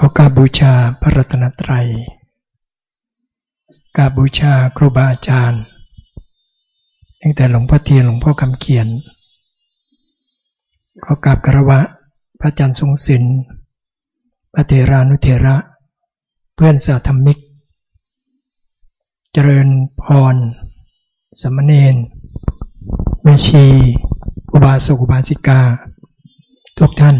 ขอกราบบูชาพระรัตนตรัยกราบบูชาครูบาอาจารย์ ตั้งแต่หลวงพ่อเทียนหลวงพ่อคำเขียน ขอกราบคารวะ พระอาจารย์ทรงศิลป์พระเทรานุเทระ เพื่อนสาธรรมิก เจริญพร สมณเณรแม่ชี อุบาสกอุบาสิกา ทุกท่าน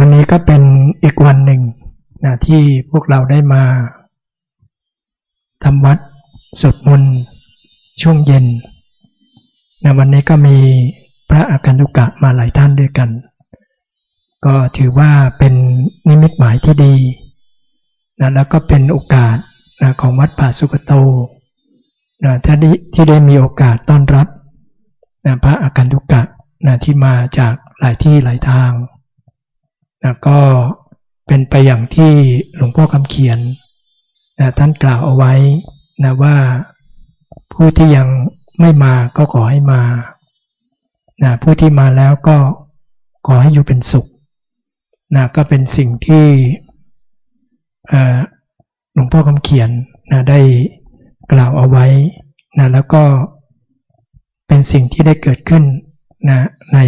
วันนี้ก็เป็นอีกวันหนึ่งนะที่พวกเราได้มาทำวัดสวดมนต์ช่วงเย็นนะวันนี้ก็มีพระอาการตุกะมาหลายท่านด้วยกัน ก็ถือว่าเป็นนิมิตหมายที่ดีนะแล้วก็เป็นโอกาสนะของวัดป่าสุกโตนะที่ได้ที่ได้มีโอกาสต้อนรับนะพระอาการตุกะนะที่มาจากหลายที่หลายทาง นะก็เป็นไปอย่างที่หลวงพ่อคำเขียนนะท่านกล่าวเอาไว้นะว่าผู้ที่ยังไม่มาก็ขอให้มานะผู้ที่มาแล้วก็ขอให้อยู่เป็นสุขนะก็เป็นสิ่งที่หลวงพ่อคำเขียนนะได้กล่าวเอาไว้นะแล้วก็เป็นสิ่งที่ได้เกิดขึ้นนะใน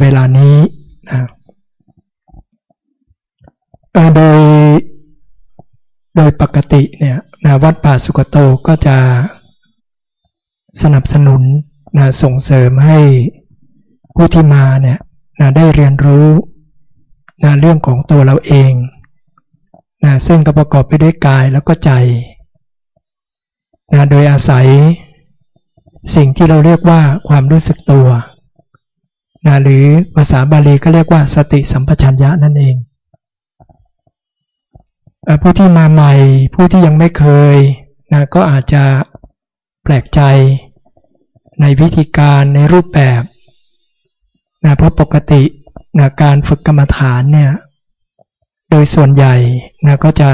เวลานี้นะโดยโดยปกติเนี่ยนะวัดป่าสุกโตก็จะสนับสนุนนะส่งเสริมให้ผู้ที่มาเนี่ยนะได้เรียนรู้นะเรื่องของตัวเราเองนะซึ่งก็ประกอบไปด้วยกายแล้วก็ใจนะโดยอาศัยสิ่งที่เราเรียกว่าความรู้สึกตัว นะหรือภาษาบาลีก็เรียกว่าสติสัมปชัญญะนั่นเองผู้ที่มาใหม่ผู้ที่ยังไม่เคยนะก็อาจจะแปลกใจในวิธีการในรูปแบบนะเพราะปกตินะการฝึกกรรมฐานเนี่ยโดยส่วนใหญ่นะก็จะ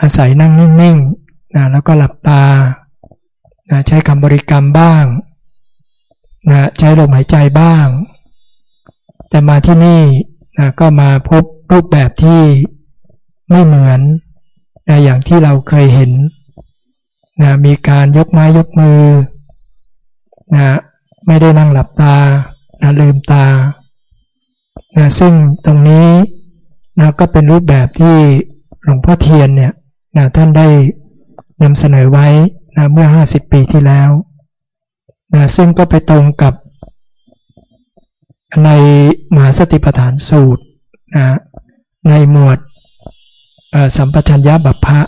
อาศัยนั่งนิ่งๆนะแล้วก็หลับตานะใช้คำบริกรรมบ้าง นะใช้ลมหายใจบ้าง แต่มาที่นี่นะก็มาพบรูปแบบที่ไม่เหมือนนะอย่างที่เราเคยเห็นนะมีการยกไม้ยกมือนะไม่ได้นั่งหลับตานะลืมตานะซึ่งตรงนี้นะก็เป็นรูปแบบที่หลวงพ่อเทียนเนี่ยนะท่านได้นำเสนอไว้นะเมื่อ 50 ปีที่แล้ว นะซึ่งก็ไปตรงกับในมหาสติปัฏฐานสูตรนะในหมวดสัมปชัญญะบัพพะ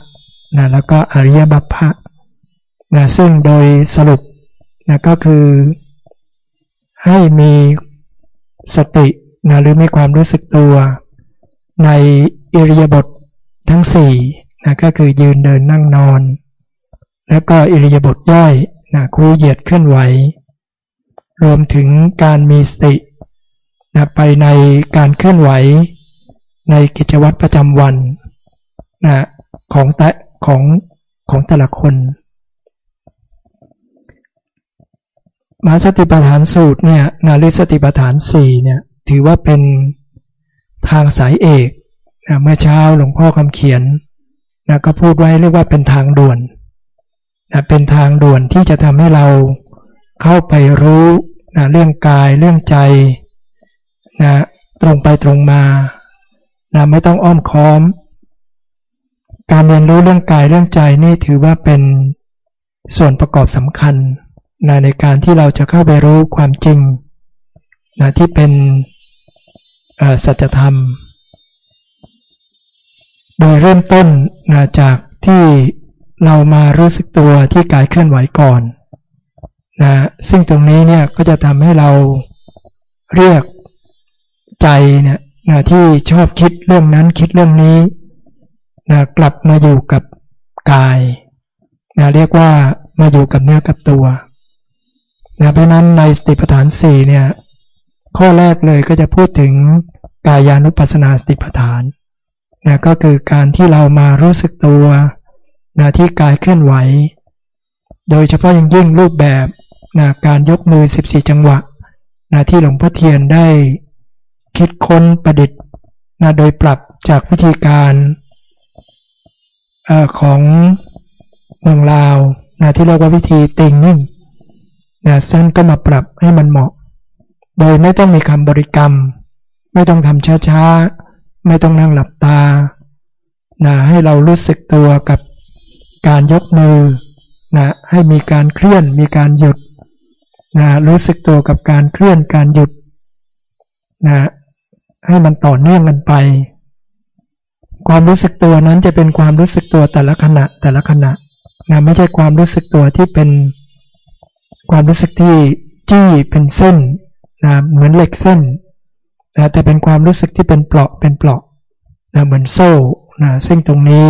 นะแล้วก็อริยบัพพะนะซึ่งโดยสรุปนะก็คือให้มีสตินะหรือมีความรู้สึกตัว ในอิริยาบถททั้งสี่นะก็คือยืนเดินนั่งนอน แล้วก็อิริยาบถย่อย นะคู่เหยียดเคลื่อนไหว รวมถึงการมีสตินะไปในการเคลื่อนไหว ในกิจวัตรประจำวันนะของแต่ของของแต่ละคนมาสติปัฏฐานสูตรเนี่ยนาริสติปัฏฐานสี่เนี่ยถือว่าเป็นทางสายเอกนะเมื่อเช้าหลวงพ่อคำเขียนนะก็พูดไว้เรียกว่าเป็นทางด่วน เป็นทางด่วนที่จะทำให้เราเข้าไปรู้นะเรื่องกายเรื่องใจนะตรงไปตรงมานะไม่ต้องอ้อมค้อม การเรียนรู้เรื่องกายเรื่องใจนี่ถือว่าเป็นส่วนประกอบสำคัญนะในการที่เราจะเข้าไปรู้ความจริงนะที่เป็นสัจธรรม โดยเริ่มต้นนะจากที่ เรามารู้สึกตัวที่กายเคลื่อนไหวก่อนนะซึ่งตรงนี้เนี่ยก็จะทำให้เราเรียกใจเนี่ยนะที่ชอบคิดเรื่องนั้นคิดเรื่องนี้นะกลับมาอยู่กับกายนะเรียกว่ามาอยู่กับเนื้อกับตัวนะเพราะนั้นในสติปัฏฐานสี่เนี่ยข้อแรกเลยก็จะพูดถึงกายานุปัสสนาสติปัฏฐานนะก็คือการที่เรามารู้สึกตัว นะที่กายเคลื่อนไหว โดยเฉพาะอย่งยิ่งรูปแบบนะการยกมือ 14 จังหวะนะที่หลวงพ่อเทียนได้คิดค้นประดิษฐ์นะโดยปรับจากวิธีการอของเมืองลาวนะที่เรียกว่าวิธีติงนิ่งนะสั้นก็มาปรับให้มันเหมาะ โดยไม่ต้องมีคำบริกรรม ไม่ต้องทำช้าๆ ไม่ต้องนั่งหลับตานะให้เรารู้สึกตัวกับ การยกมือนะให้มีการเคลื่อนมีการหยุดนะรู้สึกตัวกับการเคลื่อนการหยุดนะให้มันต่อเนื่องกันไป ความรู้สึกตัวนั้นจะเป็นความรู้สึกตัวแต่ละขณะแต่ละขณะนะไม่ใช่ความรู้สึกตัวที่เป็นความรู้สึกที่จี้เป็นเส้นนะเหมือนเหล็กเส้นนะแต่เป็นความรู้สึกที่เป็นเปราะเป็นเปราะนะเหมือนโซ่นะซึ่งตรงนี้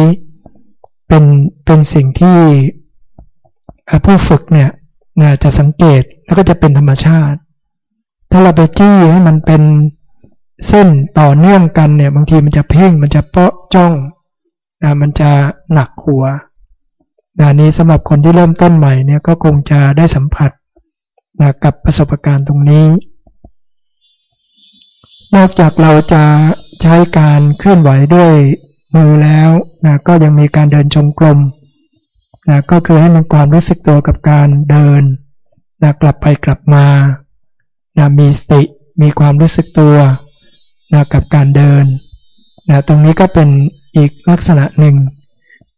เป็นเป็นสิ่งที่ผู้ฝึกเนี่ยจะสังเกตแล้วก็จะเป็นธรรมชาติ ถ้าเราไปจี้ให้มันเป็นเส้นต่อเนื่องกันเนี่ย บางทีมันจะเพ่งมันจะเปาะจ้องนะมันจะหนักหัวนะนี้สำหรับคนที่เริ่มต้นใหม่เนี่ยก็คงจะได้สัมผัสนะกับประสบการณ์ตรงนี้ นอกจากเราจะใช้การเคลื่อนไหวด้วย มือแล้วนะก็ยังมีการเดินจงกรมนะก็คือให้มันความรู้สึกตัวกับการเดินนะกลับไปกลับมานะมีสติมีความรู้สึกตัวนะกับการเดินนะตรงนี้ก็เป็นอีกลักษณะหนึ่ง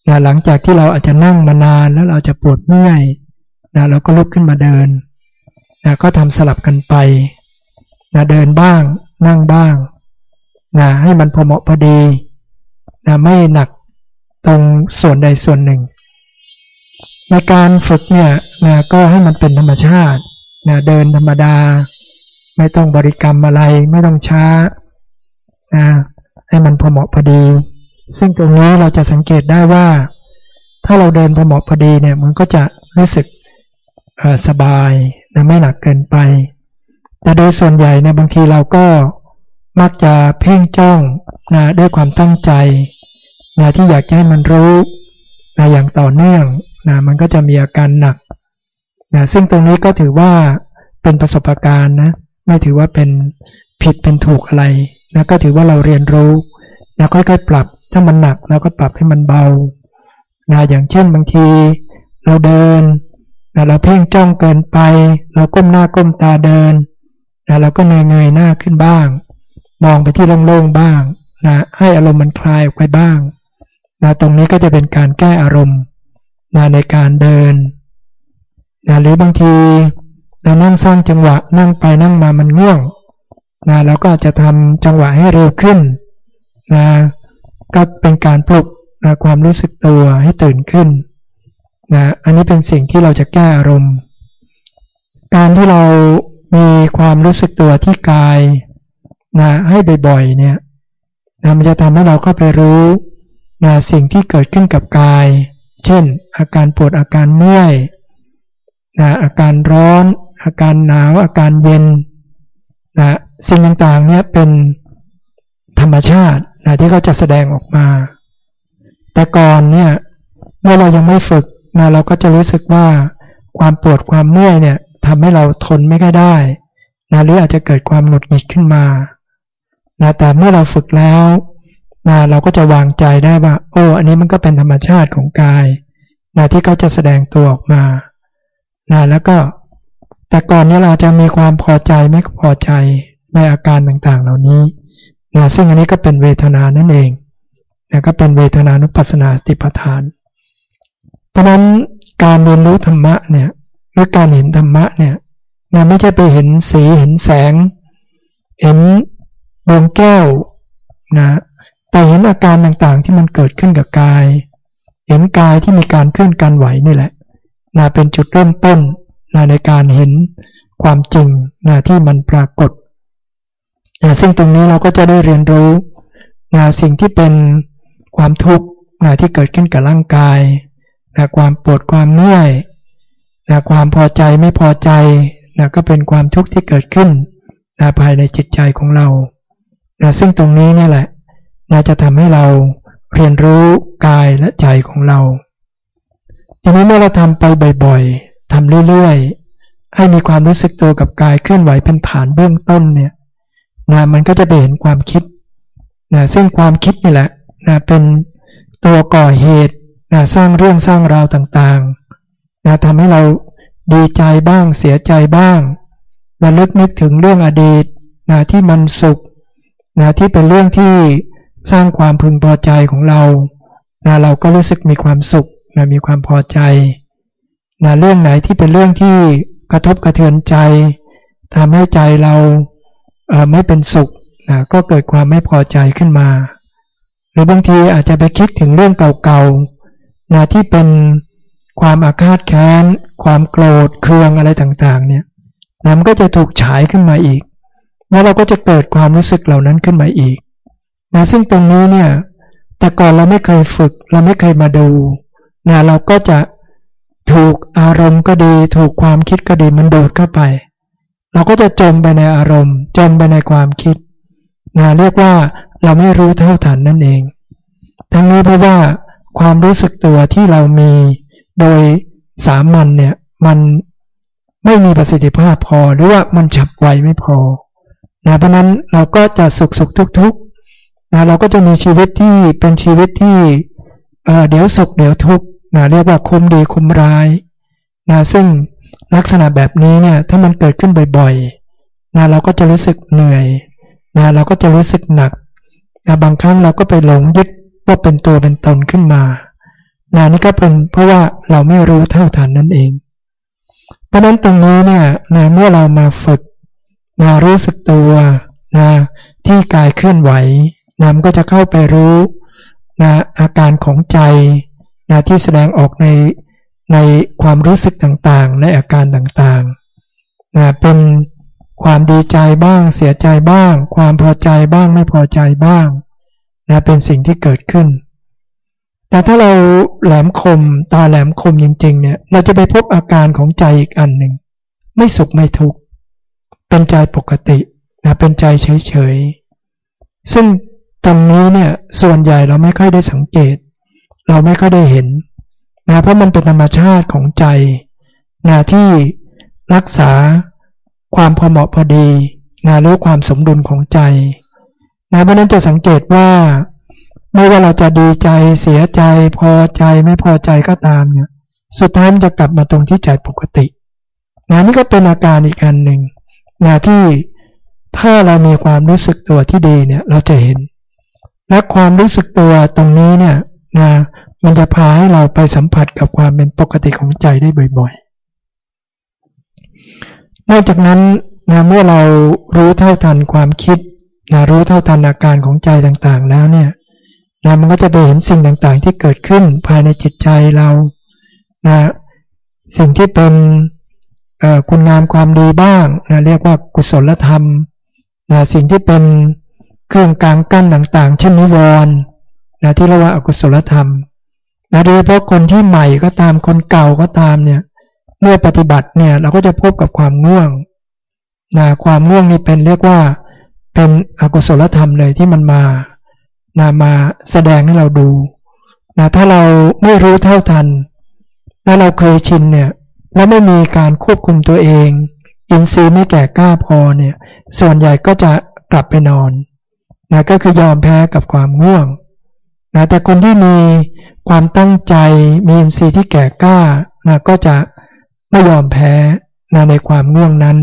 นะหลังจากที่เราอาจจะนั่งมานานแล้วเราจะปวดเมื่อยนะเราก็ลุกขึ้นมาเดินนะก็ทำสลับกันไปนะเดินบ้าง นั่งบ้างนะให้มันพอเหมาะพอดี นะไม่หนักตรงส่วนใดส่วนหนึ่ง ในการฝึกเนี่ยนะก็ให้มันเป็นธรรมชาตินะเดินธรรมดา ไม่ต้องบริกรรมอะไรไม่ต้องช้านะให้มันพอเหมาะพอดี ซึ่งตรงนี้เราจะสังเกตได้ว่า ถ้าเราเดินพอเหมาะพอดีเนี่ยมันก็จะรู้สึกสบายนะไม่หนักเกินไป แต่โดยส่วนใหญ่เนี่ยบางทีเราก็มักจะเพ่งจ้องนะด้วยความตั้งใจ นะที่อยากให้มันรู้นะอย่างต่อเนื่องนะมันก็จะมีอาการหนักนะซึ่งตรงนี้ก็ถือว่าเป็นประสบการณ์นะไม่ถือว่าเป็นผิดเป็นถูกอะไรนะก็ถือว่าเราเรียนรู้นะค่อยๆ ปรับถ้ามันหนักเราก็ปรับให้มันเบานะอย่างเช่นบางที เราเดินนะเราเพ่งจ้องเกินไป เราก้มหน้าก้มตาเดินนะเราก็เงยเงยหน้าขึ้นบ้าง มองไปที่โล่งๆบ้างนะให้อารมณ์มันคลายออกไปบ้าง นะตรงนี้ก็จะเป็นการแก้อารมณ์นะในการเดินนะหรือบางทีเรานั่งสร้างจังหวะนั่งไปนั่งมามันง่วงนะเราก็จะทำจังหวะให้เร็วขึ้นนะก็เป็นการปลุกนะความรู้สึกตัวให้ตื่นขึ้นนะอันนี้เป็นสิ่งที่เราจะแก้อารมณ์ การที่เรามีความรู้สึกตัวที่กายนะให้บ่อยๆเนี่ยนะมันจะทำให้เราเข้าไปรู้ นะสิ่งที่เกิดขึ้นกับกาย เช่น อาการปวดอาการเมื่อยนะอาการร้อน อาการหนาว อาการเย็นนะสิ่งต่างๆเนี่ยเป็นธรรมชาตินะที่เขาจะแสดงออกมา แต่ก่อนเนี่ยเมื่อเรายังไม่ฝึกนะเราก็จะรู้สึกว่าความปวดความเมื่อยเนี่ยทำให้เราทนไม่ค่อยได้นะหรืออาจจะเกิดความหงุดหงิดขึ้นมานะแต่เมื่อเราฝึกแล้ว นะเราก็จะวางใจได้ว่า โอ้อันนี้มันก็เป็นธรรมชาติของกายนะที่เขาจะแสดงตัวออกมานะแล้วก็แต่ก่อนนี้เราจะมีความพอใจไม่พอใจในอาการต่างๆ เหล่านี้นะซึ่งอันนี้ก็เป็นเวทนานั่นเองนะก็เป็นเวทนานุปัสสนาสติปัฏฐาน เพราะนั้นการเรียนรู้ธรรมะเนี่ยหรือการเห็นธรรมะเนี่ยนะไม่ใช่ไปเห็นสีเห็นแสง เห็นดวงแก้วนะ แต่เห็นอาการต่างๆที่มันเกิดขึ้นกับกาย เห็นกายที่มีการเคลื่อนการไหวนี่แหละนะเป็นจุดเริ่มต้นนะในการเห็นความจริงนะที่มันปรากฏนะซึ่งตรงนี้เราก็จะได้เรียนรู้นะสิ่งที่เป็นความทุกข์นะที่เกิดขึ้นกับร่างกายนะความปวดความเมื่อยนะความพอใจไม่พอใจนะก็เป็นความทุกข์ที่เกิดขึ้นนะภายในจิตใจของเรานะซึ่งตรงนี้นี่แหละ นะจะทำให้เราเรียนรู้กายและใจของเรา ทีนี้เมื่อเราทำไปบ่อยๆทำเรื่อยให้มีความรู้สึกตัวกับกายเคลื่อนไหวเป็นฐานเบื้องต้นเนี่ยนะมันก็จะเห็นความคิดนะซึ่งความคิดนี่แหละนะเป็นตัวก่อเหตุนะสร้างเรื่องสร้างราวต่างๆนะทำให้เราดีใจบ้างเสียใจบ้างระลึกนึกถึงเรื่องอดีตนะที่มันสุขนะที่เป็นเรื่องที่ สร้างความพึงพอใจของเรานะเราก็รู้สึกมีความสุขนะมีความพอใจนะเรื่องไหนที่เป็นเรื่องที่กระทบกระเทือนใจทำให้ใจเราเไม่เป็นสุขนะก็เกิดความไม่พอใจขึ้นมา หรือบางทีอาจจะไปคิดถึงเรื่องเก่าๆนะที่เป็นความอาฆาตแค้น ความโกรธเคืองอะไรต่างๆ เนี่ยนะมันก็จะถูกฉายขึ้นมาอีก แล้วเราก็จะเกิดความรู้สึกเหล่านั้นขึ้นมาอีก นะซึ่งตรงนี้เนี่ยแต่ก่อนเราไม่เคยฝึก เราไม่เคยมาดูนะเราก็จะถูกอารมณ์ก็ดี ถูกความคิดก็ดีมันดูดเข้าไป เราก็จะจมไปในอารมณ์ จมไปในความคิดนะเรียกว่าเราไม่รู้เท่าทันนั่นเอง ทั้งนี้เพราะว่าความรู้สึกตัวที่เรามีโดยสามัญเนี่ยมันไม่มีประสิทธิภาพพอหรือว่ามันฉับไวไม่พอนะเพราะนั้นเราก็จะสุขสุขทุกทุก นะเราก็จะมีชีวิตที่เป็นชีวิตที่เเดี๋ยวสุขเดี๋ยวทุกข์นะเรียกว่าคุมดีคุมร้ายนะซึ่งลักษณะแบบนี้เนี่ยถ้ามันเกิดขึ้นบ่อยๆนะเราก็จะรู้สึกเหนื่อยนะเราก็จะรู้สึกหนักนะบางครั้งเราก็ไปหลงยึดว่าเป็นตัวเป็นตนขึ้นมานะนี่ก็เป็นเพราะว่าเราไม่รู้เท่าทันนั่นเอง เพราะนั้นตรงนี้เนี่ยนะเมื่อเรามาฝึกนะรู้สึกตัวนะที่กายเคลื่อนไหว นะมันก็จะเข้าไปรู้นะอาการของใจนะที่แสดงออกในในความรู้สึกต่างๆ ในอาการต่างๆนะเป็นความดีใจบ้าง เสียใจบ้าง ความพอใจบ้างไม่พอใจบ้างนะเป็นสิ่งที่เกิดขึ้น แต่ถ้าเราแหลมคมตาแหลมคมจริงๆเนี่ยเราจะไปพบอาการของใจอีกอันหนึ่งไม่สุขไม่ทุกข์เป็นใจปกตินะเป็นใจเฉยๆซึ่ง ตรงนี้เนี่ยส่วนใหญ่เราไม่ค่อยได้สังเกต เราไม่ค่อยได้เห็นนะเพราะมันเป็นธรรมชาติของใจนะที่รักษาความพอเหมาะพอดีนะรู้ความสมดุลของใจนะเพราะนั้นจะสังเกตว่าไม่ว่าเราจะดีใจเสียใจ พอใจไม่พอใจก็ตามเนี่ยสุดท้ายมันจะกลับมาตรงที่ใจปกตินะนี่ก็เป็นอาการอีกอันหนึ่งนะที่ถ้าเรามีความรู้สึกตัวที่ดีเนี่ยเราจะเห็น และความรู้สึกตัวตรงนี้เนี่ยนะมันจะพาให้เราไปสัมผัสกับความเป็นปกติของใจได้บ่อยๆ นอกจากนั้นนะเมื่อเรารู้เท่าทันความคิดนะรู้เท่าทันอาการของใจต่างๆ แล้วเนี่ยนะมันก็จะไปเห็นสิ่งต่างๆ ที่เกิดขึ้นภายในจิตใจเรานะสิ่งที่เป็นคุณงามความดีบ้างนะเรียกว่ากุศลธรรมนะสิ่งที่เป็น เครื่องกลางกั้นต่างๆ เช่นนิวรณ์นะที่เรียกว่าอกุศลธรรมนะโดยเฉพาะคนที่ใหม่ก็ตามคนเก่าก็ตามเนี่ยเมื่อปฏิบัติเนี่ยเราก็จะพบกับความง่วงนะความง่วงนี่เป็นเรียกว่าเป็นอกุศลธรรมเลยที่มันมานะมาแสดงให้เราดูนะถ้าเราไม่รู้เท่าทันแล้วเราเคยชินเนี่ยแล้วไม่มีการควบคุมตัวเอง อินทรีย์ไม่แก่กล้าพอเนี่ย ส่วนใหญ่ก็จะกลับไปนอน นะก็คือยอมแพ้กับความง่วงนะแต่คนที่มีความตั้งใจมีอินทรีย์ที่แก่กล้านะก็จะไม่ยอมแพ้นะในความง่วงนั้น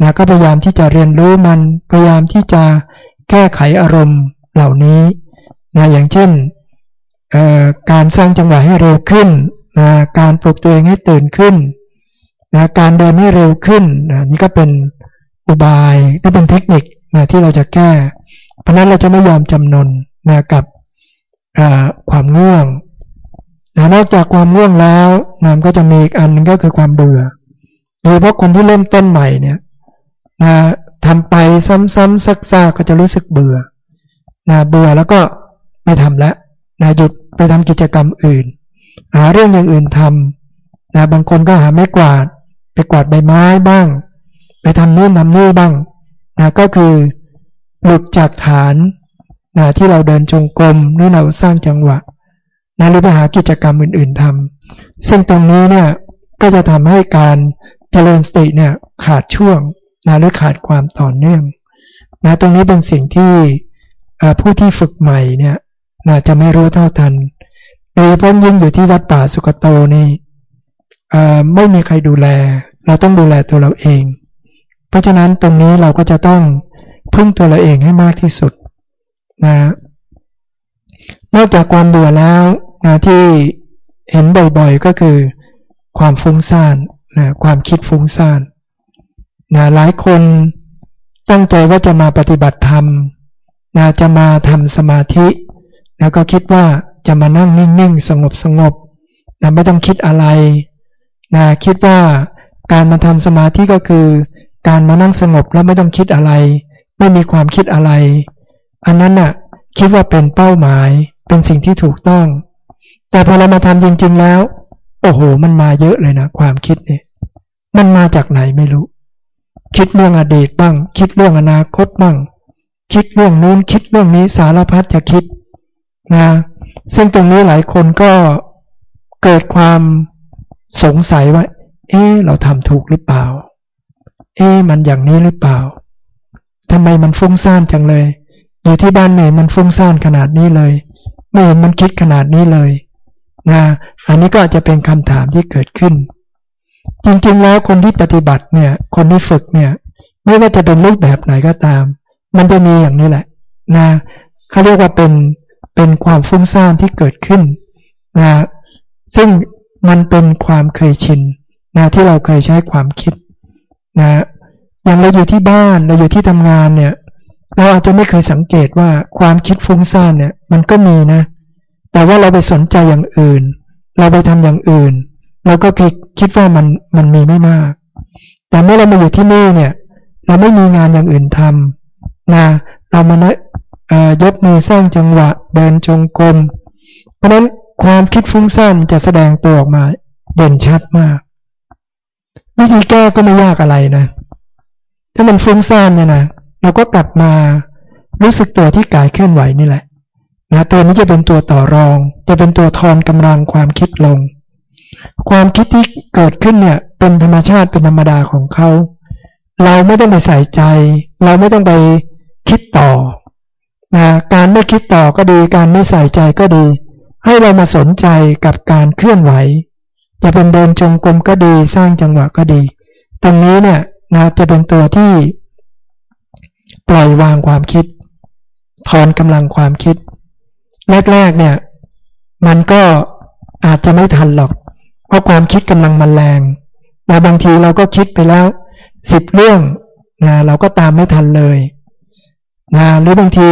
นะก็พยายามที่จะเรียนรู้มันพยายามที่จะแก้ไขอารมณ์เหล่านี้นะอย่างเช่นการสร้างจังหวะให้เร็วขึ้นนะการปลุกตัวเองให้ตื่นขึ้นนะการเดินให้เร็วขึ้นนะนี่ก็เป็นอุบายก็เป็นเทคนิคนะที่เราจะแก้ เพราะนั้นเราจะไม่ยอมจำนนนะกับความง่วงนะนอกจากความง่วงแล้วนะก็จะมีอีกอันนึงก็คือความเบื่อ โดยเฉพาะคนที่เริ่มต้นใหม่เนี่ยนะทำไปซ้ำๆซักๆก็จะรู้สึกเบื่อนะเบื่อแล้วก็ไม่ทำแล้วนะหยุดไปทำกิจกรรมอื่น หาเรื่องอย่างอื่นทำนะบางคนก็หาไม้กวาด ไปกวาดใบไม้บ้าง ไปทำนู่นทำนี่บ้างนะก็คือ หลุดจากฐานนะที่เราเดินจงกรมหรือเราสร้างจังหวะนะหรือไปหากิจกรรมอื่น ๆทำซึ่งตรงนี้เนี่ยก็จะทำให้การเจริญสติเนี่ยขาดช่วงนะหรือขาดความต่อเนื่องนะตรงนี้เป็นสิ่งที่ผู้ที่ฝึกใหม่เนี่ยนะจะไม่รู้เท่าทันโดยเฉพาะยิ่งอยู่ที่วัดป่าสุกโตนี่ไม่มีใครดูแล เราต้องดูแลตัวเราเอง เพราะฉะนั้นตรงนี้เราก็จะต้อง พึ่งตัวเราเองให้มากที่สุดนะนอกจากความเบื่อแล้วนะที่เห็นบ่อยๆก็คือ ความฟุ้งซ่านนะความคิดฟุ้งซ่านนะหลายคนตั้งใจว่าจะมาปฏิบัติธรรมนะจะมาทำสมาธิ แล้วก็คิดว่าจะมานั่งนิ่งๆ สงบสงบนะไม่ต้องคิดอะไรนะคิดว่าการมาทำสมาธิก็คือ การมานั่งสงบแล้วไม่ต้องคิดอะไร ไม่มีความคิดอะไร อันนั้นน่ะ คิดว่าเป็นเป้าหมายเป็นสิ่งที่ถูกต้อง แต่พอเรามาทำจริง ๆ แล้ว โอ้โห มันมาเยอะเลยนะความคิดเนี่ย มันมาจากไหนไม่รู้ คิดเรื่องอดีตบ้าง คิดเรื่องอนาคตบ้าง คิดเรื่องนู้นคิดเรื่องนี้สารพัดจะคิดนะซึ่งตรงนี้หลายคนก็เกิดความสงสัยว่า เอ๊เราทำถูกหรือเปล่า เอ๊มันอย่างนี้หรือเปล่า ทำไมมันฟุ้งซ่านจังเลย อยู่ที่บ้านไหนมันฟุ้งซ่านขนาดนี้เลย ไม่เห็นมันคิดขนาดนี้เลยนะอันนี้ก็อาจจะเป็นคำถามที่เกิดขึ้น จริงๆแล้วคนที่ปฏิบัติเนี่ย คนที่ฝึกเนี่ย ไม่ว่าจะเป็นรูปแบบไหนก็ตาม มันจะมีอย่างนี้แหละนะเขาเรียกว่าเป็นเป็นความฟุ้งซ่านที่เกิดขึ้นนะซึ่งมันเป็นความเคยชินนะที่เราเคยใช้ความคิดนะ อย่างเราอยู่ที่บ้านเราอยู่ที่ทำงานเนี่ย เราอาจจะไม่เคยสังเกตว่าความคิดฟุ้งซ่านเนี่ย มันก็มีนะ แต่ว่าเราไปสนใจอย่างอื่น เราไปทำอย่างอื่น เราก็คิดคิดว่ามันมันมีไม่มาก แต่เมื่อเรามาอยู่ที่นี่เนี่ย เราไม่มีงานอย่างอื่นทำนะเรามายกมือสร้างจังหวะเดินจงกรมเพราะนั้นความคิดฟุ้งซ่านจะแสดงตัวออกมาเด่นชัดมาก วิธีแก้ก็ไม่ยากอะไรนะ ถ้ามันฟุ้งซ่านเนี่ยนะเราก็กลับมารู้สึกตัวที่กายเคลื่อนไหวนี่แหละนะตัวนี้จะเป็นตัวต่อรอง จะเป็นตัวทอนกำลังความคิดลง ความคิดที่เกิดขึ้นเนี่ย เป็นธรรมชาติเป็นธรรมดาของเขา เราไม่ต้องไปใส่ใจ เราไม่ต้องไปคิดต่อนะการไม่คิดต่อก็ดีการไม่ใส่ใจก็ดี ให้เรามาสนใจกับการเคลื่อนไหว จะเป็นเดินจงกรมก็ดีสร้างจังหวะก็ดี ตรงนี้เนี่ย นะจะเป็นตัวที่ปล่อยวางความคิด ถอนกำลังความคิด แรกๆเนี่ย มันก็อาจจะไม่ทันหรอก เพราะความคิดกำลังมันแรงแต่บางทีเราก็คิดไปแล้วสิบเรื่องนะเราก็ตามไม่ทันเลยนะหรือบางที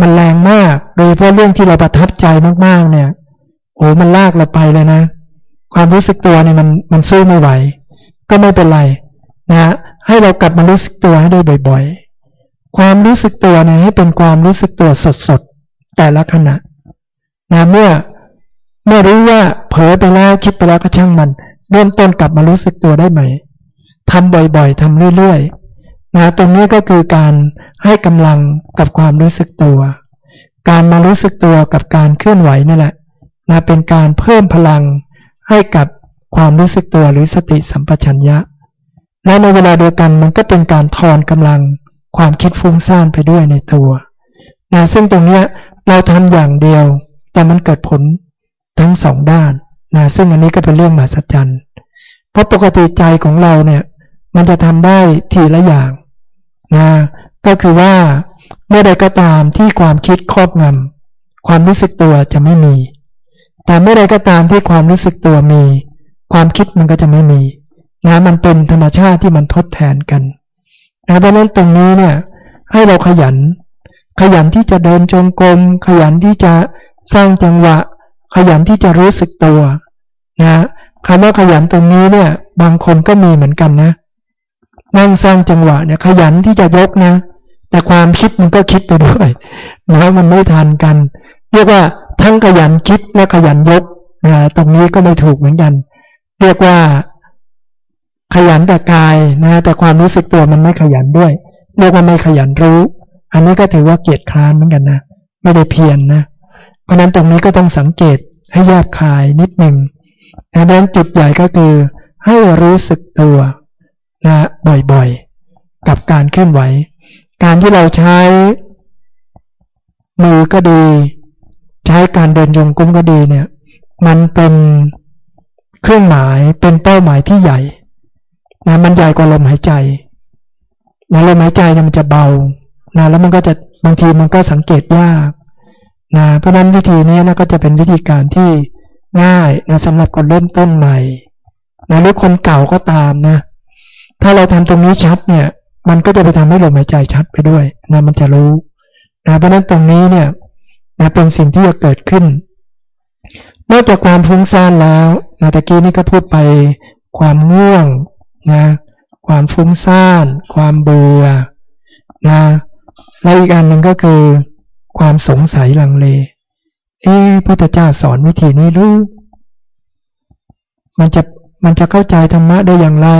มันแรงมากโดยเฉพาะเรื่องที่เราประทับใจมากๆ เนี่ย โอ้มันลากเราไปเลยนะ ความรู้สึกตัวเนี่ยมันมันสู้ไม่ไหว ก็ไม่เป็นไร นะให้เรากลับมารู้สึกตัวให้ได้บ่อยๆ ความรู้สึกตัวเนี่ยให้เป็นความรู้สึกตัวสดๆ แต่ละขณะนะเมื่อเมื่อรู้ว่าเผลอไปแล้วคิดไปแล้วก็ช่างมัน เริ่มต้นกลับมารู้สึกตัวได้ไหม่ทำบ่อยๆทำเรื่อยๆนะตรงนี้ก็คือการให้กำลังกับความรู้สึกตัว การมารู้สึกตัวกับการเคลื่อนไหวนี่แหละนะเป็นการเพิ่มพลังให้กับความรู้สึกตัวหรือสติสัมปชัญญะ และในเวลาเดียวกันมันก็เป็นการทอนกำลังความคิดฟุ้งซ่านไปด้วยในตัวนะซึ่งตรงนี้เราทำอย่างเดียว แต่มันเกิดผลทั้งสองด้านนะซึ่งอันนี้ก็เป็นเรื่องมหัศจรรย์ เพราะปกติใจของเราเนี่ยมันจะทำได้ทีละอย่างนะก็คือว่าเมื่อใดก็ตามที่ความคิดครอบงำความรู้สึกตัวจะไม่มี แต่เมื่อใดก็ตามที่ความรู้สึกตัวมี ความคิดมันก็จะไม่มี นะมันเป็นธรรมชาติที่มันทดแทนกันนะเพราะนั้นตรงนี้เนี่ย ให้เราขยัน ขยันที่จะเดินจงกรมขยันที่จะสร้างจังหวะ ขยันที่จะรู้สึกตัวนะคำว่าขยันตรงนี้เนี่ย บางคนก็มีเหมือนกันนะ นั่งสร้างจังหวะเนี่ย ขยันที่จะยกนะ แต่ความคิดมันก็คิดไปด้วยนะมันไม่ทันกัน เรียกว่าทั้งขยันคิดและขยันยกนะตรงนี้ก็ไม่ถูกเหมือนกัน เรียกว่า ขยันแต่กายนะแต่ความรู้สึกตัวมันไม่ขยันด้วยเรียกว่าไม่ขยันรู้ อันนี้ก็ถือว่าเกียจคร้านเหมือนกันนะไม่ได้เพียรนนะเพราะนั้นตรงนี้ก็ต้องสังเกตให้แยบคายนิดหนึ่งแต่เรื่องจุดใหญ่ก็คือให้รู้สึกตัวนะบ่อยๆ กับการเคลื่อนไหว การที่เราใช้มือก็ดี ใช้การเดินยงกุ้มก็ดีเนี่ย มันเป็นเครื่องหมายเป็นเป้าหมายที่ใหญ่ นะมันใหญ่กว่าลมหายใจนะลมหายใจเนี่ยมันจะเบานะแล้วมันก็จะบางทีมันก็สังเกตยากนะเพราะนั้นวิธีนี้นะก็จะเป็นวิธีการที่ง่ายนะสำหรับคนเริ่มต้นใหม่นะหรือคนเก่าก็ตามนะ ถ้าเราทำตรงนี้ชัดเนี่ย มันก็จะไปทำให้ลมหายใจชัดไปด้วยนะมันจะรู้นะเพราะนั้นตรงนี้เนี่ยนะเป็นสิ่งที่จะเกิดขึ้น นอกจากความฟุ้งซ่านแล้วนะตะกี้นี่ก็พูดไปความง่วง นะความฟุ้งซ่าน ความเบื่อนะและอีกอันหนึ่งก็คือ ความสงสัยลังเล เอ๊พุทธเจ้าสอนวิธีนี้หรือมันจะมันจะเข้าใจธรรมะได้อย่างไร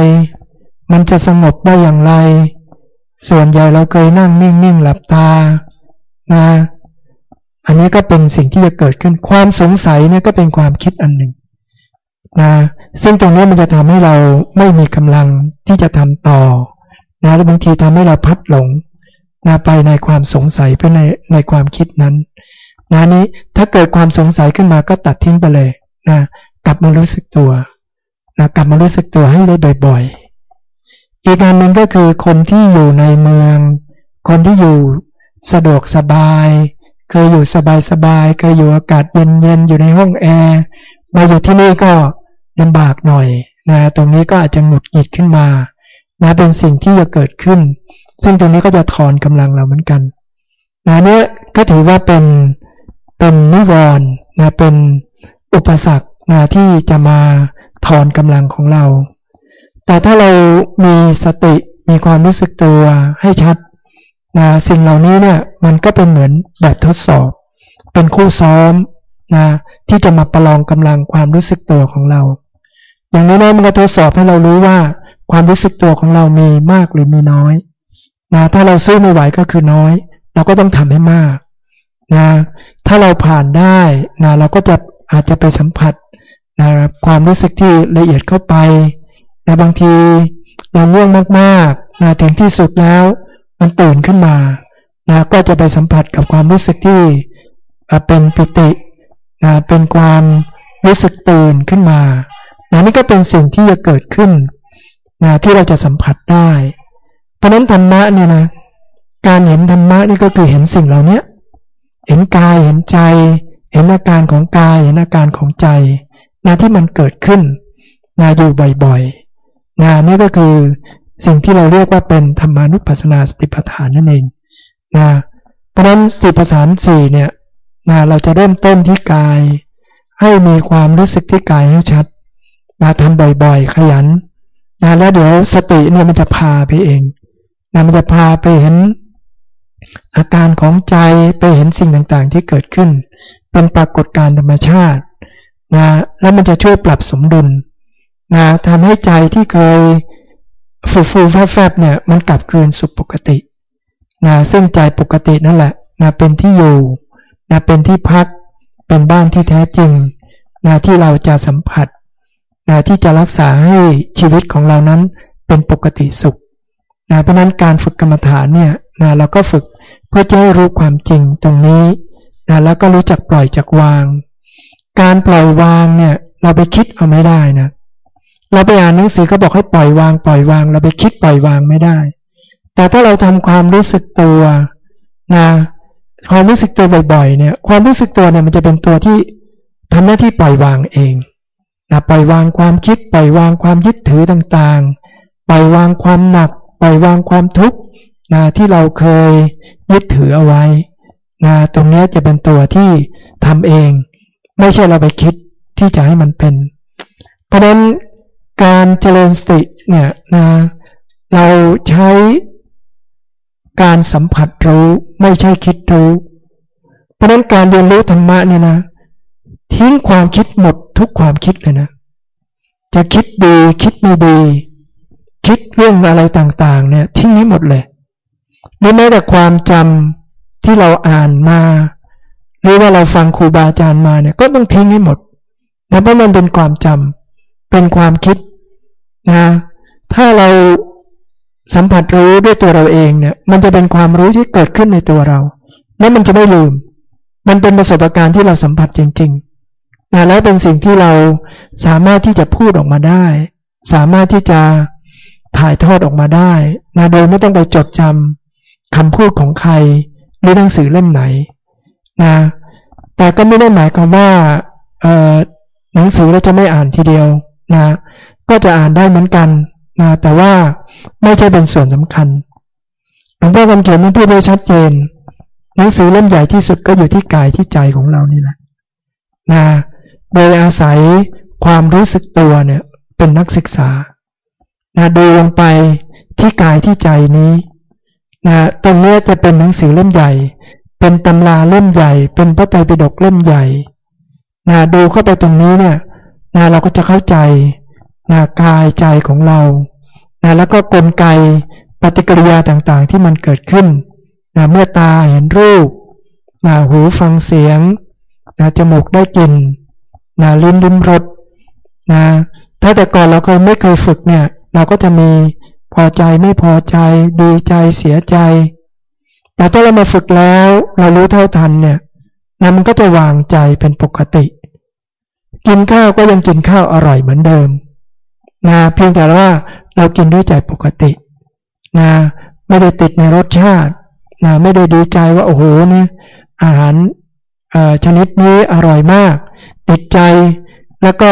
มันจะสงบได้อย่างไร ส่วนใหญ่เราเคยนั่งนิ่งๆหลับตานะอันนี้ก็เป็นสิ่งที่จะเกิดขึ้นความสงสัยเนี่ยก็เป็นความคิดอันหนึ่ง นะซึ่งตรงนี้มันจะทำให้เราไม่มีกำลังที่จะทำต่อนะแล้วบางทีทำให้เราพัดหลงนะไปในความสงสัยไปในในความคิดนั้นนะนี้ถ้าเกิดความสงสัยขึ้นมาก็ตัดทิ้งไปเลยนะกลับมารู้สึกตัวนะกลับมารู้สึกตัวให้ได้บ่อยๆ อีกอันหนึ่งก็คือคนที่อยู่ในเมือง คนที่อยู่สะดวกสบาย เคยอยู่สบายๆเคยอยู่อากาศเย็นๆอยู่ในห้องแอร์มาอยู่ที่นี่ก็ ลำบากหน่อยนะตรงนี้ก็อาจจะหงุดหงิดขึ้นมานะเป็นสิ่งที่จะเกิดขึ้น ซึ่งตรงนี้ก็จะถอนกำลังเราเหมือนกันนะเนี้ยก็ถือว่าเป็นเป็นนิวรณ์นะเป็นอุปสรรคนะที่จะมาถอนกำลังของเรา แต่ถ้าเรามีสติมีความรู้สึกตัวให้ชัดนะสิ่งเหล่านี้เนี่ยมันก็เป็นเหมือนแบบทดสอบ เป็นคู่ซ้อมนะที่จะมาประลองกำลังความรู้สึกตัวของเรา อย่างน้อยๆมันก็ทดสอบให้เรารู้ว่า ความรู้สึกตัวของเรามีมากหรือมีน้อยนะถ้าเราสู้ไม่ไหวก็คือน้อย เราก็ต้องทำให้มากนะถ้าเราผ่านได้นะเราก็จะอาจจะไปสัมผัสนะความรู้สึกที่ละเอียดเข้าไปนะบางทีเราง่วงมากๆนะถึงที่สุดแล้ว มันตื่นขึ้นมานะก็จะไปสัมผัสกับความรู้สึกที่เป็นปิตินะเป็นความรู้สึกตื่นขึ้นมา นะนี่ก็เป็นสิ่งที่จะเกิดขึ้นนะที่เราจะสัมผัสได้ เพราะนั้นธรรมะเนี่ยนะ การเห็นธรรมะนี่ก็คือเห็นสิ่งเหล่านี้เห็นกายเห็นใจ เห็นอาการของกายเห็นอาการของใจนะที่มันเกิดขึ้นนะอยู่บ่อยๆนะนี่ก็คือสิ่งที่เราเรียกว่าเป็นธรรมานุปัสสนาสติปัฏฐานนั่นเองนะเพราะนั้นสติปัฏฐานสี่เนี่ยนะเราจะเริ่มต้นที่กาย ให้มีความรู้สึกที่กายให้ชัด นะทำบ่อยๆ ขยันนะแล้วเดี๋ยวสติเนี่ยมันจะพาไปเองนะมันจะพาไปเห็นอาการของใจไปเห็นสิ่งต่างๆ ที่เกิดขึ้น เป็นปรากฏการธรรมชาตินะแล้วมันจะช่วยปรับสมดุลนะทำให้ใจที่เคยฟูฟูแฟบๆเนี่ยมันกลับคืนสู่ปกตินะซึ่งใจปกตินั่นแหละนะเป็นที่อยู่นะเป็นที่พักเป็นบ้านที่แท้จริงนะที่เราจะสัมผัส นะที่จะรักษาให้ชีวิตของเรานั้นเป็นปกติสุขนะเพราะนั้นการฝึกกรรมฐานเนี่ยนะเราก็ฝึกเพื่อจะให้รู้ความจริงตรงนี้นะแล้วก็รู้จักปล่อยจักวาง การปล่อยวางเนี่ยเราไปคิดเอาไม่ได้นะเราไปอ่านหนังสือเขาบอกให้ปล่อยวางปล่อยวาง เราไปคิดปล่อยวางไม่ได้ แต่ถ้าเราทำความรู้สึกตัวนะความรู้สึกตัวบ่อยๆเนี่ยความรู้สึกตัวเนี่ยมันจะเป็นตัวที่ทำหน้าที่ปล่อยวางเอง นะปล่อยวางความคิด ปล่อยวางความยึดถือต่างๆ ปล่อยวางความหนัก ปล่อยวางความทุกข์นะที่เราเคยยึดถือเอาไว้นะตรงนี้จะเป็นตัวที่ทำเอง ไม่ใช่เราไปคิดที่จะให้มันเป็น เพราะฉะนั้นการเจริญสติเนี่ยนะเราใช้การสัมผัสรู้ไม่ใช่คิดรู้ เพราะนั้นการเรียนรู้ธรรมะเนี่ยนะทิ้งความคิดหมด ทุกความคิดเลยนะ จะคิดดีคิดไม่ดี คิดเรื่องอะไรต่างๆ เนี่ยทิ้งให้หมดเลยหรือแม้แต่ความจำที่เราอ่านมา หรือว่าเราฟังครูบาอาจารย์มาเนี่ยก็ต้องทิ้งให้หมดนะเพราะมันเป็นความจำเป็นความคิดนะถ้าเราสัมผัสรู้ด้วยตัวเราเองเนี่ย มันจะเป็นความรู้ที่เกิดขึ้นในตัวเรา และมันจะไม่ลืม มันเป็นประสบการณ์ที่เราสัมผัสจริง ๆ นะและเป็นสิ่งที่เราสามารถที่จะพูดออกมาได้ สามารถที่จะถ่ายทอดออกมาได้นะโดยไม่ต้องไปจดจำคำพูดของใครหรือหนังสือเล่มไหนนะแต่ก็ไม่ได้หมายความว่าหนังสือเราจะไม่อ่านทีเดียวนะก็จะอ่านได้เหมือนกันนะแต่ว่าไม่ใช่เป็นส่วนสำคัญหลวงพ่อคำเขียนมันพูดไว้ชัดเจน หนังสือเล่มใหญ่ที่สุดก็อยู่ที่กายที่ใจของเรานี่แหละนะ โดยอาศัยความรู้สึกตัวเนี่ยเป็นนักศึกษานะดูลงไปที่กายที่ใจนี้นะตรงนี้จะเป็นหนังสือเล่มใหญ่ เป็นตำราเล่มใหญ่ เป็นพระไตรปิฎกเล่มใหญ่นะดูเข้าไปตรงนี้เนี่ยนะเราก็จะเข้าใจนะกายใจของเรานะแล้วก็กลไกปฏิกิริยาต่างๆที่มันเกิดขึ้นนะเมื่อตาเห็นรูปนะหูฟังเสียงนะจมูกได้กลิ่น นะลิ้นลิ้มรสนะถ้าแต่ก่อนเราเคยไม่เคยฝึกเนี่ย เราก็จะมีพอใจไม่พอใจ ดีใจเสียใจ แต่ถ้าเรามาฝึกแล้ว เรารู้เท่าทันเนี่ยนะมันก็จะวางใจเป็นปกติ กินข้าวก็ยังกินข้าวอร่อยเหมือนเดิมนะเพียงแต่ว่าเรากินด้วยใจปกตินะไม่ได้ติดในรสชาตินะไม่ได้ดีใจว่าโอ้โหเนี่ยอาหารชนิดนี้อร่อยมาก ติดใจ แล้วก็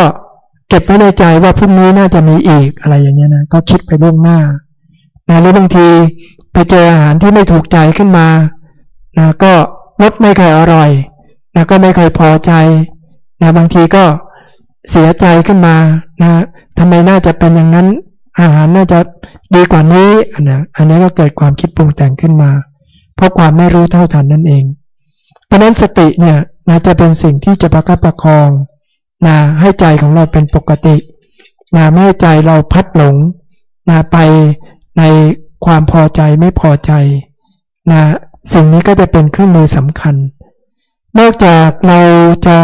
เก็บไว้ในใจว่าพรุ่งนี้น่าจะมีอีกอะไรอย่างเงี้ยนะก็คิดไปเบื้องหน้านะหรือบางทีไปเจออาหารที่ไม่ถูกใจขึ้นมานะก็รสไม่เคยอร่อยนะก็ไม่เคยพอใจนะบางทีก็เสียใจขึ้นมานะทำไมน่าจะเป็นอย่างนั้น อาหารน่าจะดีกว่านี้อันนี้อันนี้ก็เกิดความคิดปรุงแต่งขึ้นมา เพราะความไม่รู้เท่าทันนั่นเอง เพราะนั้นสติเนี่ย นะจะเป็นสิ่งที่จะประคับประคองนะให้ใจของเราเป็นปกตินะไม่ให้ใจเราพัดหลงนะไปในความพอใจไม่พอใจนะสิ่งนี้ก็จะเป็นเครื่องมือสำคัญ นอกจากเราจะ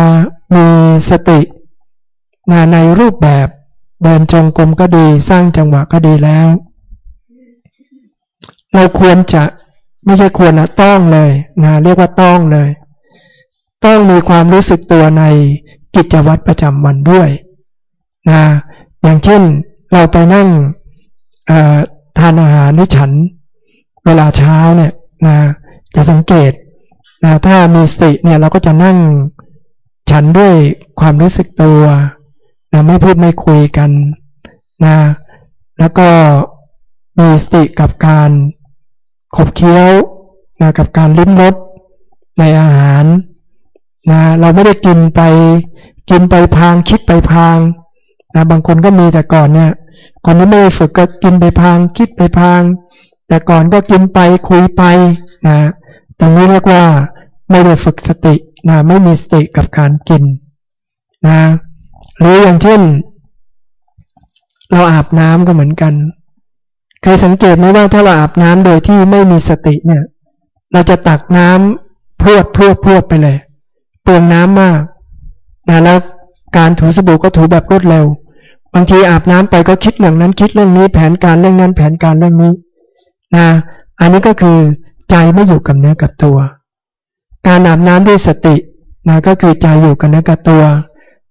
มีสตินะในรูปแบบเดินจงกรมก็ดีสร้างจังหวะก็ดีแล้ว เราควรจะไม่ใช่ควรนะต้องเลยนะเรียกว่าต้องเลย ต้องมีความรู้สึกตัวในกิจวัตรประจำวันด้วยนะอย่างเช่นเราไปนั่งทานอาหารหรือฉัน เวลาเช้าเนี่ยนะจะสังเกตนะถ้ามีสติเนี่ยเราก็จะนั่งฉันด้วยความรู้สึกตัวนะไม่พูดไม่คุยกันนะแล้วก็มีสติกับการขบเคี้ยวนะกับการลิ้มรสในอาหาร นะเราไม่ได้กินไป กินไปพางคิดไปพางนะบางคนก็มีแต่ก่อนเนี่ยคนที่ไม่ฝึกก็กินไปพาง คิดไปพาง แต่ก่อนก็กินไปคุยไปนะตรงนี้เรียกว่าไม่ได้ฝึกสตินะไม่มีสติกับการกินนะหรืออย่างเช่น เราอาบน้ำก็เหมือนกันเคยสังเกตไหมว่าถ้าเราอาบน้ำโดยที่ไม่มีสติเนี่ย เราจะตักน้ำพรวดพรวดพรวดไปเลย เปลืองน้ำมากนะแล้วการถูสบู่ก็ถูแบบรวดเร็ว บางทีอาบน้ำไปก็คิดเรื่องนั้นคิดเรื่องนี้แผนการเรื่องนั้นแผนการเรื่องนี้นะอันนี้ก็คือใจไม่อยู่กับเนื้อกับตัว การอาบน้ำด้วยสตินะก็คือใจอยู่กับเนื้อกับตัว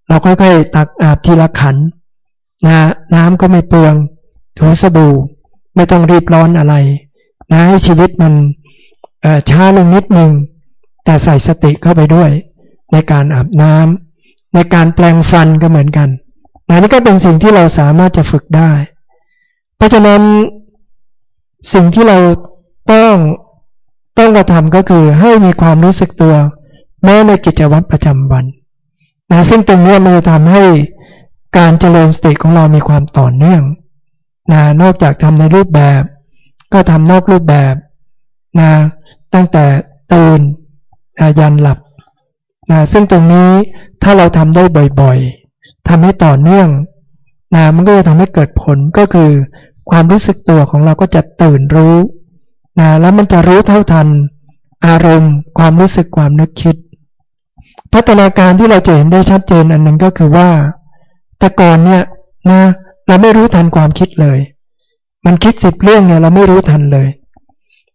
เราค่อยๆตักอาบทีละขันนะน้ำก็ไม่เปลือง ถูสบู่ไม่ต้องรีบร้อนอะไรนะให้ชีวิตมันช้าลงนิดนึงแต่ใส่สติเข้าไปด้วย ในการอาบน้ำในการแปลงฟันก็เหมือนกันนะนี่ก็เป็นสิ่งที่เราสามารถจะฝึกได้ เพราะฉะนั้นสิ่งที่เราต้องต้องกระทำก็คือให้มีความรู้สึกตัว แม้ในกิจวัตรประจำวันนะซึ่งตรงนี้มันจะทำให้การเจริญสติของเรามีความต่อเนื่องนะนอกจากทำในรูปแบบ ก็ทำนอกรูปแบบนะตั้งแต่ตื่นยันหลับ นะซึ่งตรงนี้ถ้าเราทำได้บ่อยๆทำให้ต่อเนื่องนะมันก็จะทำให้เกิดผลก็คือ ความรู้สึกตัวของเราก็จะตื่นรู้นะแล้วมันจะรู้เท่าทัน อารมณ์ ความรู้สึกความนึกคิด พัฒนาการที่เราจะเห็นได้ชัดเจนอันหนึ่งก็คือว่า แต่ก่อนเนี่ยนะเราไม่รู้ทันความคิดเลย มันคิดสิบเรื่องเนี่ยเราไม่รู้ทันเลย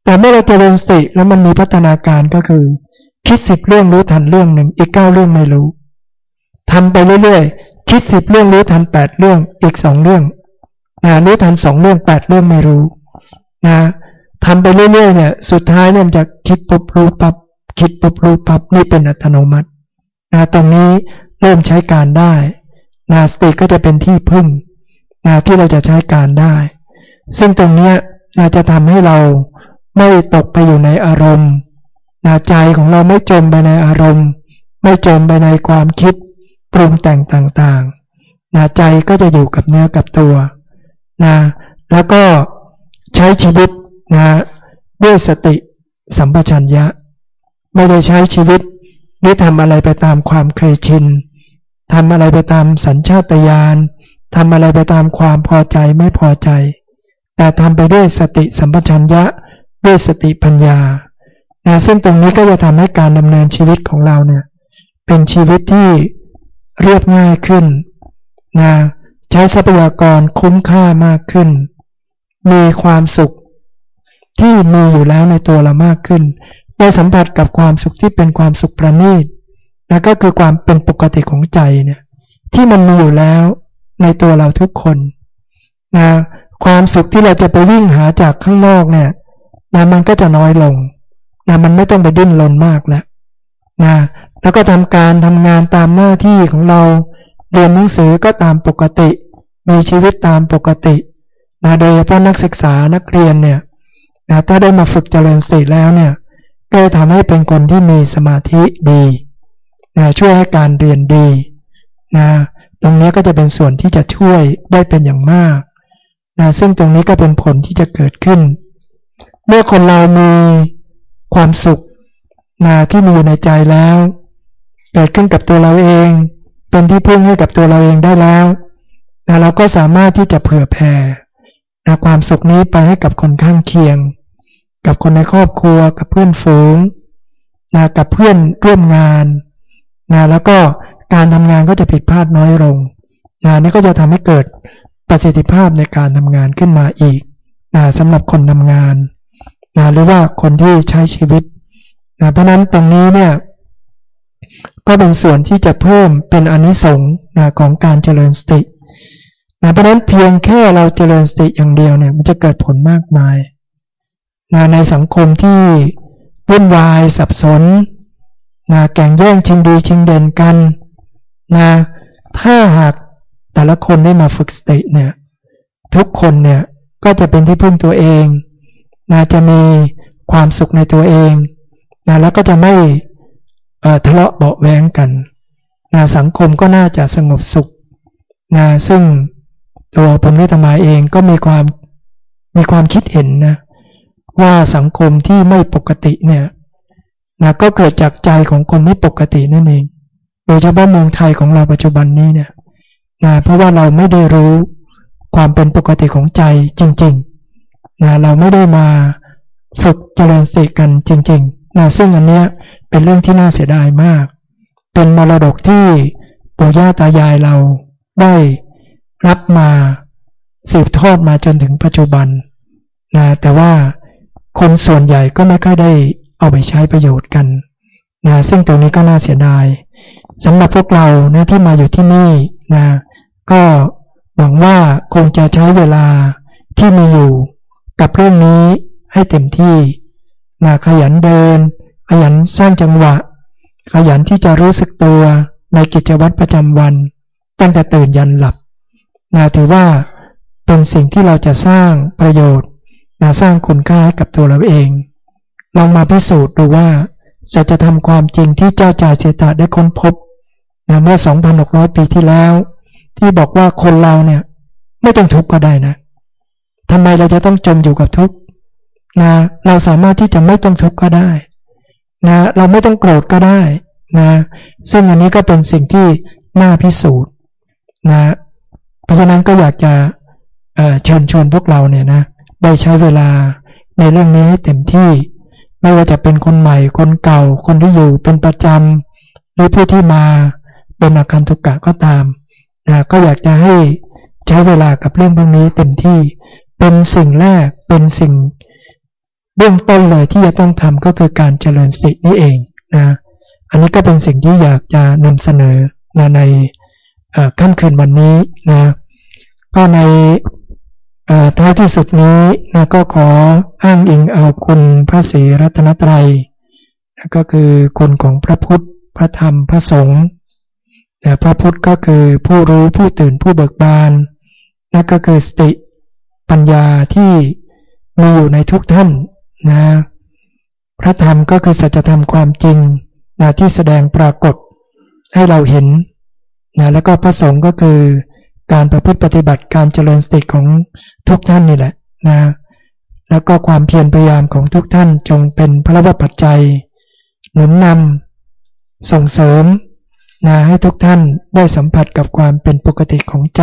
แต่เมื่อเราเจริญสติแล้วมันมีพัฒนาการก็คือ คิดสิบเรื่องรู้ทันเรื่องหนึ่งอีกเก้าเรื่องไม่รู้ทำไปเรื่อยๆ คิดสิบเรื่องรู้ทันแปดเรื่องอีกสองเรื่องนะรู้ทันสองเรื่องแปดเรื่องไม่รู้นะทำไปเรื่อยๆเนี่ยสุดท้ายเนี่ยจะคิดปุ๊บรู้ปับ๊บคิดปุ๊บรู้ปับ๊บนี่เป็นอัตโนมัตินะตรงนี้เริ่มใช้การได้นะสติก็จะเป็นที่พึ่งนะที่เราจะใช้การได้ ซึ่งตรงนี้นะจะทำให้เราไม่ตกไปอยู่ในอารมณ์ นะใจของเราไม่จมไปในอารมณ์ ไม่จมไปในความคิดปรุงแต่งต่างๆนะใจก็จะอยู่กับเนื้อกับตัวนะแล้วก็ใช้ชีวิตนะด้วยสติสัมปชัญญะ ไม่ได้ใช้ชีวิตหรือทำอะไรไปตามความเคยชินทำอะไรไปตามสัญชาตญาณทำอะไรไปตามความพอใจไม่พอใจ แต่ทำไปด้วยสติสัมปชัญญะด้วยสติปัญญา นะซึ่งตรงนี้ก็จะทำให้การดำเนินชีวิตของเราเนี่ยเป็นชีวิตที่เรียบง่ายขึ้นนะใช้ทรัพยากรคุ้มค่ามากขึ้น มีความสุขที่มีอยู่แล้วในตัวเรามากขึ้น ได้สัมผัสกับความสุขที่เป็นความสุขประณีตและก็คือความเป็นปกติของใจเนี่ยที่มันมีอยู่แล้วในตัวเราทุกคนนะความสุขที่เราจะไปวิ่งหาจากข้างนอกเนี่ยนะมันก็จะน้อยลง นะมันไม่ต้องไปดิ้นรนมากแล้วนะแล้วก็ทำการทำงานตามหน้าที่ของเรา เรียนหนังสือก็ตามปกติ มีชีวิตตามปกตินะโดยเฉพาะนักศึกษานักเรียนเนี่ยนะถ้าได้มาฝึกเจริญสติแล้วเนี่ยก็จะทำให้เป็นคนที่มีสมาธิดีนะช่วยให้การเรียนดีนะตรงนี้ก็จะเป็นส่วนที่จะช่วยได้เป็นอย่างมากนะซึ่งตรงนี้ก็เป็นผลที่จะเกิดขึ้น เมื่อคนเรามี ความสุขนะที่มีอยู่ในใจแล้ว เกิดขึ้นกับตัวเราเอง เป็นที่พึ่งให้กับตัวเราเองได้แล้วนะเราก็สามารถที่จะเผื่อแผ่นะความสุขนี้ไปให้กับคนข้างเคียง กับคนในครอบครัว กับเพื่อนฝูงนะกับเพื่อนร่วมงานนะแล้วก็การทำงานก็จะผิดพลาดน้อยลงนะนี่ก็จะทำให้เกิดประสิทธิภาพในการทำงานขึ้นมาอีกนะสำหรับคนทำงาน นะหรือว่าคนที่ใช้ชีวิตนะเพราะนั้นตรงนี้เนี่ยก็เป็นส่วนที่จะเพิ่มเป็นอนิสงส์นะของการเจริญสตินะเพราะนั้นเพียงแค่เราเจริญสติอย่างเดียวเนี่ยมันจะเกิดผลมากมายนะในสังคมที่วุ่นวายสับสนนะแข่งแย่งชิงดีชิงเด่นกันนะถ้าหากแต่ละคนได้มาฝึกสติเนี่ยทุกคนเนี่ยก็จะเป็นที่พึ่งตัวเอง นะจะมีความสุขในตัวเองนะแล้วก็จะไม่ทะเลาะเบาแวงกันนะสังคมก็น่าจะสงบสุขนะซึ่งตัวผมนิธมาเองก็มีความมีความคิดเห็นนะว่าสังคมที่ไม่ปกติเนี่ยนะก็เกิดจากใจของคนไม่ปกตินั่นเอง โดยเฉพาะเมืองไทยของเราปัจจุบันนี้เนี่ยนะเพราะว่าเราไม่ได้รู้ความเป็นปกติของใจจริง ๆ นะเราไม่ได้มาฝึกเจริญสติกันจริงๆนะซึ่งอันเนี้ยเป็นเรื่องที่น่าเสียดายมาก เป็นมรดกที่ปู่ย่าตายายเราได้รับมาสืบทอดมาจนถึงปัจจุบันนะแต่ว่าคนส่วนใหญ่ก็ไม่ค่อยได้เอาไปใช้ประโยชน์กันนะซึ่งตรงนี้ก็น่าเสียดายสำหรับพวกเรานะที่มาอยู่ที่นี่นะก็หวังว่าคงจะใช้เวลาที่มีอยู่ กับเรื่องนี้ให้เต็มที่นะขยันเดิน ขยันสร้างจังหวะ ขยันที่จะรู้สึกตัวในกิจวัตรประจำวัน ตั้งแต่ตื่นยันหลับนะถือว่าเป็นสิ่งที่เราจะสร้างประโยชน์นะสร้างคุณค่าให้กับตัวเราเอง ลองมาพิสูจน์ดูว่าสัจธรรมความจริงที่เจ้าจ่ายเสตาได้ค้นพบนะเมื่อ 2,600 ปีที่แล้ว ที่บอกว่าคนเราเนี่ยไม่ต้องทุกข์ก็ได้นะ ทำไมเราจะต้องจมอยู่กับทุกข์นะเราสามารถที่จะไม่ต้องทุกข์ก็ได้นะเราไม่ต้องโกรธก็ได้นะซึ่งอันนี้ก็เป็นสิ่งที่น่าพิสูจน์นะเพราะฉะนั้นก็อยากจะเชิญชวนพวกเราเนี่ยนะได้ใช้เวลาในเรื่องนี้ให้เต็มที่ ไม่ว่าจะเป็นคนใหม่คนเก่าคนที่อยู่เป็นประจำหรือผู้ที่มาเป็นอาการทุกกะก็ตามนะก็อยากจะให้ใช้เวลากับเรื่องพวกนี้เต็มที่ เป็นสิ่งแรกเป็นสิ่งเบื้องต้นเลยที่จะต้องทำก็คือการเจริญสตินี่เองนะอันนี้ก็เป็นสิ่งที่อยากจะนำเสนอนะในค่ำคืนวันนี้นะก็ในท้ายที่สุดนี้นะก็ขออ้างอิงเอาคุณพระศรีรัตนตรัยนะก็คือคุณของพระพุทธพระธรรมพระสงฆ์นะพระพุทธก็คือผู้รู้ผู้ตื่นผู้เบิกบานนั่นก็คือสติ ปัญญาที่มีอยู่ในทุกท่านนะพระธรรมก็คือสัจธรรมความจริงนะที่แสดงปรากฏให้เราเห็นนะแล้วก็พระสงฆ์ก็คือการประพฤติปฏิบัติการเจริญสติของทุกท่านนี่แหละนะแล้วก็ความเพียรพยายามของทุกท่านจงเป็นพระวปัจจัย หนุนนำส่งเสริมนะให้ทุกท่านได้สัมผัสกับความเป็นปกติของใจ